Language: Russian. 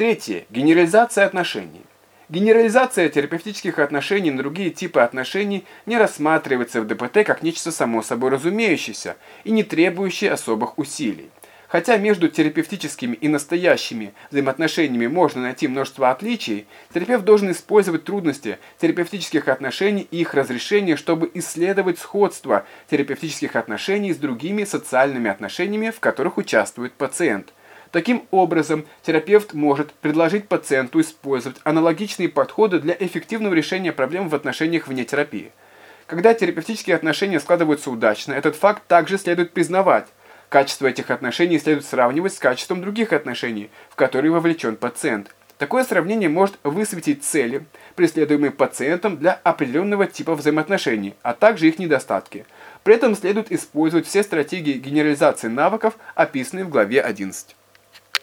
Третье. Генерализация отношений. Генерализация терапевтических отношений на другие типы отношений не рассматривается в ДПТ как нечто само собой разумеющееся и не требующее особых усилий. Хотя между терапевтическими и настоящими взаимоотношениями можно найти множество отличий, терапевт должен использовать трудности терапевтических отношений и их разрешение, чтобы исследовать сходство терапевтических отношений с другими социальными отношениями, в которых участвует пациент – Таким образом, терапевт может предложить пациенту использовать аналогичные подходы для эффективного решения проблем в отношениях вне терапии. Когда терапевтические отношения складываются удачно, этот факт также следует признавать. Качество этих отношений следует сравнивать с качеством других отношений, в которые вовлечен пациент. Такое сравнение может высветить цели, преследуемые пациентом для определенного типа взаимоотношений, а также их недостатки. При этом следует использовать все стратегии генерализации навыков, описанные в главе 11.